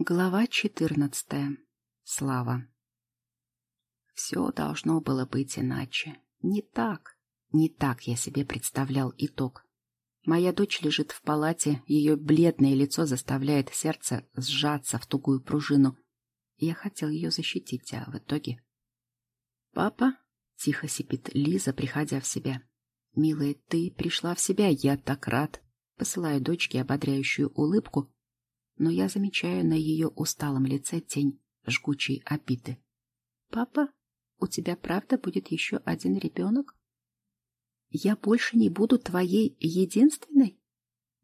Глава четырнадцатая. Слава. Все должно было быть иначе. Не так. Не так я себе представлял итог. Моя дочь лежит в палате, ее бледное лицо заставляет сердце сжаться в тугую пружину. Я хотел ее защитить, а в итоге... «Папа?» — тихо сипит Лиза, приходя в себя. «Милая, ты пришла в себя, я так рад!» Посылаю дочке ободряющую улыбку, но я замечаю на ее усталом лице тень жгучей обиды. «Папа, у тебя правда будет еще один ребенок? Я больше не буду твоей единственной?»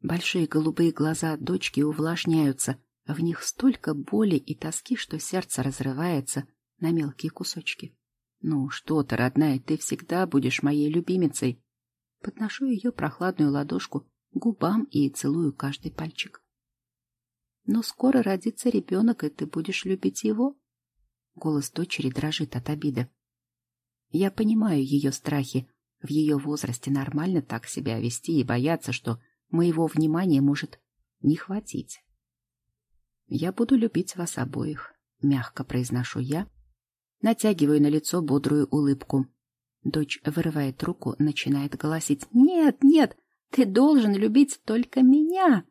Большие голубые глаза дочки увлажняются, в них столько боли и тоски, что сердце разрывается на мелкие кусочки. «Ну что ты, родная, ты всегда будешь моей любимицей!» Подношу ее прохладную ладошку губам и целую каждый пальчик. Но скоро родится ребенок, и ты будешь любить его. Голос дочери дрожит от обиды. Я понимаю ее страхи. В ее возрасте нормально так себя вести и бояться, что моего внимания может не хватить. Я буду любить вас обоих, мягко произношу я, натягиваю на лицо бодрую улыбку. Дочь вырывает руку, начинает голосить. «Нет, нет, ты должен любить только меня!»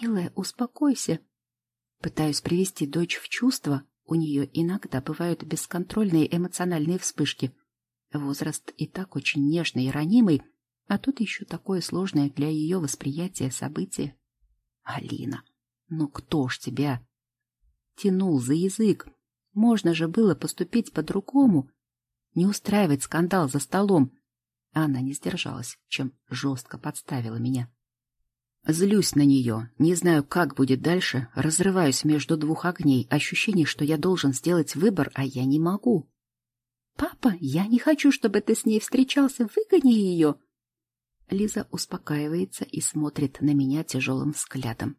«Милая, успокойся!» Пытаюсь привести дочь в чувство. У нее иногда бывают бесконтрольные эмоциональные вспышки. Возраст и так очень нежный и ранимый, а тут еще такое сложное для ее восприятия событие. «Алина, ну кто ж тебя?» Тянул за язык. Можно же было поступить по-другому. Не устраивать скандал за столом. Она не сдержалась, чем жестко подставила меня. Злюсь на нее, не знаю, как будет дальше, разрываюсь между двух огней, ощущение, что я должен сделать выбор, а я не могу. «Папа, я не хочу, чтобы ты с ней встречался, выгони ее!» Лиза успокаивается и смотрит на меня тяжелым взглядом.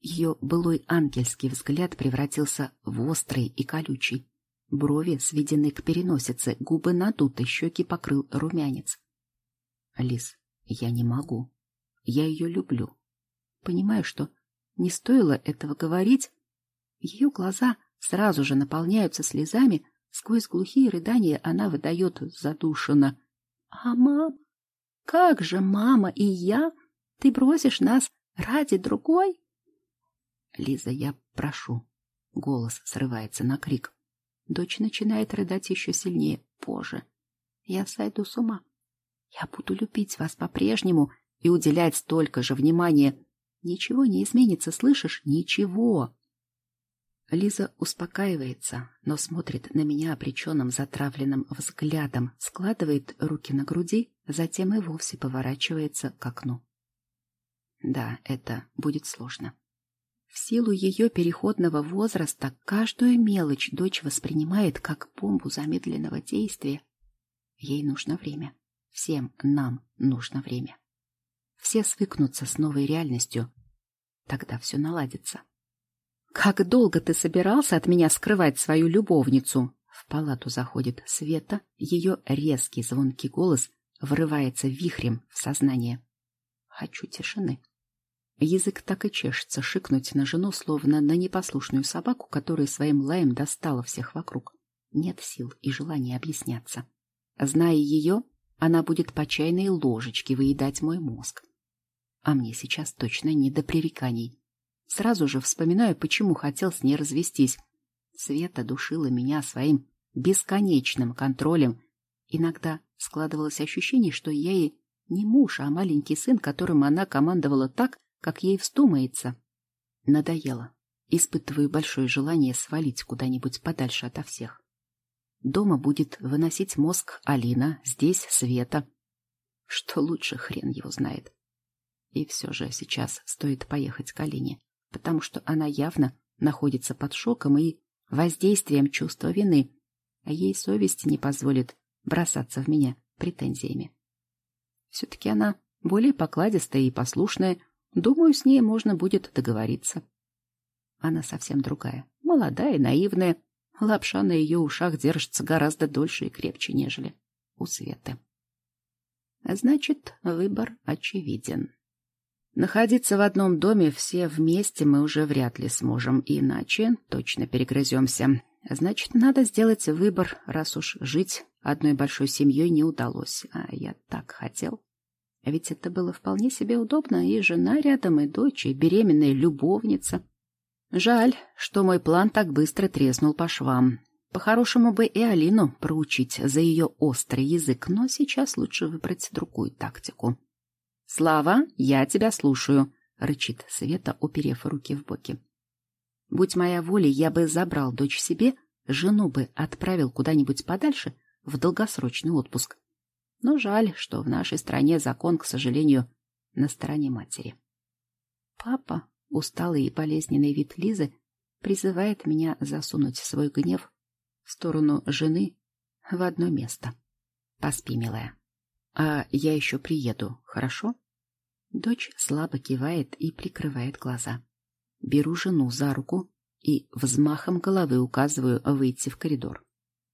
Ее былой ангельский взгляд превратился в острый и колючий. Брови сведены к переносице, губы надуты, щеки покрыл румянец. Лиз, я не могу. Я ее люблю. Понимаю, что не стоило этого говорить. Ее глаза сразу же наполняются слезами, сквозь глухие рыдания она выдает задушенно. — А мама? Как же мама и я? Ты бросишь нас ради другой? — Лиза, я прошу. Голос срывается на крик. Дочь начинает рыдать еще сильнее. Боже, я сойду с ума. Я буду любить вас по-прежнему и уделять столько же внимания, Ничего не изменится, слышишь? Ничего. Лиза успокаивается, но смотрит на меня обреченным затравленным взглядом, складывает руки на груди, затем и вовсе поворачивается к окну. Да, это будет сложно. В силу ее переходного возраста каждую мелочь дочь воспринимает как бомбу замедленного действия. Ей нужно время. Всем нам нужно время. Все свыкнутся с новой реальностью. Тогда все наладится. «Как долго ты собирался от меня скрывать свою любовницу?» В палату заходит Света, ее резкий звонкий голос врывается вихрем в сознание. «Хочу тишины». Язык так и чешется шикнуть на жену, словно на непослушную собаку, которая своим лаем достала всех вокруг. Нет сил и желания объясняться. Зная ее, она будет по чайной ложечке выедать мой мозг. А мне сейчас точно не до пререканий. Сразу же вспоминаю, почему хотел с ней развестись. Света душила меня своим бесконечным контролем. Иногда складывалось ощущение, что я ей не муж, а маленький сын, которым она командовала так, как ей вздумается. Надоело. Испытываю большое желание свалить куда-нибудь подальше ото всех. Дома будет выносить мозг Алина, здесь Света. Что лучше, хрен его знает. И все же сейчас стоит поехать к Алине, потому что она явно находится под шоком и воздействием чувства вины, а ей совесть не позволит бросаться в меня претензиями. Все-таки она более покладистая и послушная, думаю, с ней можно будет договориться. Она совсем другая, молодая, наивная, лапша на ее ушах держится гораздо дольше и крепче, нежели у Светы. Значит, выбор очевиден. Находиться в одном доме все вместе мы уже вряд ли сможем, иначе точно перегрыземся. Значит, надо сделать выбор, раз уж жить одной большой семьей не удалось. А я так хотел. А ведь это было вполне себе удобно, и жена рядом, и дочь, и беременная любовница. Жаль, что мой план так быстро треснул по швам. По-хорошему бы и Алину проучить за ее острый язык, но сейчас лучше выбрать другую тактику. «Слава, я тебя слушаю», — рычит Света, уперев руки в боки. «Будь моя воля, я бы забрал дочь себе, жену бы отправил куда-нибудь подальше в долгосрочный отпуск. Но жаль, что в нашей стране закон, к сожалению, на стороне матери». «Папа», — усталый и болезненный вид Лизы, призывает меня засунуть свой гнев в сторону жены в одно место. «Поспи, милая». «А я еще приеду, хорошо?» Дочь слабо кивает и прикрывает глаза. Беру жену за руку и взмахом головы указываю выйти в коридор.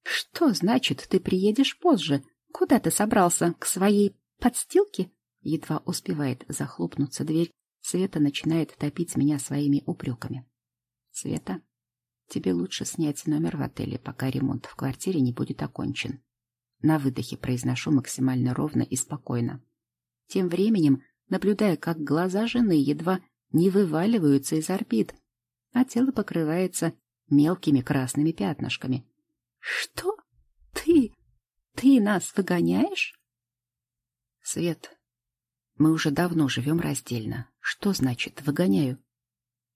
«Что значит, ты приедешь позже? Куда ты собрался? К своей подстилке?» Едва успевает захлопнуться дверь, Света начинает топить меня своими упреками. «Света, тебе лучше снять номер в отеле, пока ремонт в квартире не будет окончен». На выдохе произношу максимально ровно и спокойно. Тем временем наблюдая, как глаза жены едва не вываливаются из орбит, а тело покрывается мелкими красными пятнышками. «Что? Ты? Ты нас выгоняешь?» «Свет, мы уже давно живем раздельно. Что значит «выгоняю»?»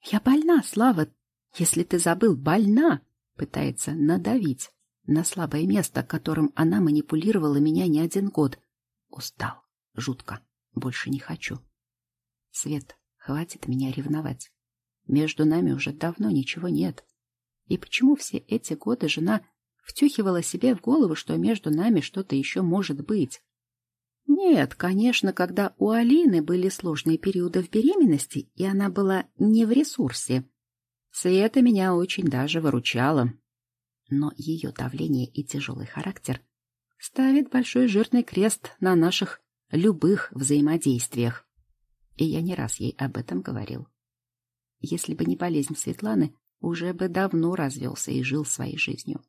«Я больна, Слава. Если ты забыл, больна!» Пытается надавить на слабое место, которым она манипулировала меня не один год. Устал. Жутко. Больше не хочу. Свет, хватит меня ревновать. Между нами уже давно ничего нет. И почему все эти годы жена втюхивала себе в голову, что между нами что-то еще может быть? Нет, конечно, когда у Алины были сложные периоды в беременности, и она была не в ресурсе. Света меня очень даже выручала. Но ее давление и тяжелый характер ставит большой жирный крест на наших любых взаимодействиях. И я не раз ей об этом говорил. Если бы не болезнь Светланы, уже бы давно развелся и жил своей жизнью.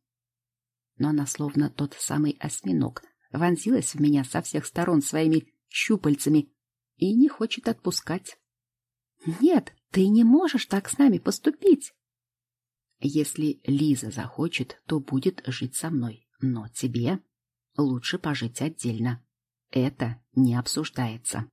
Но она словно тот самый осьминог, вонзилась в меня со всех сторон своими щупальцами и не хочет отпускать. «Нет, ты не можешь так с нами поступить!» «Если Лиза захочет, то будет жить со мной, но тебе лучше пожить отдельно. Это не обсуждается.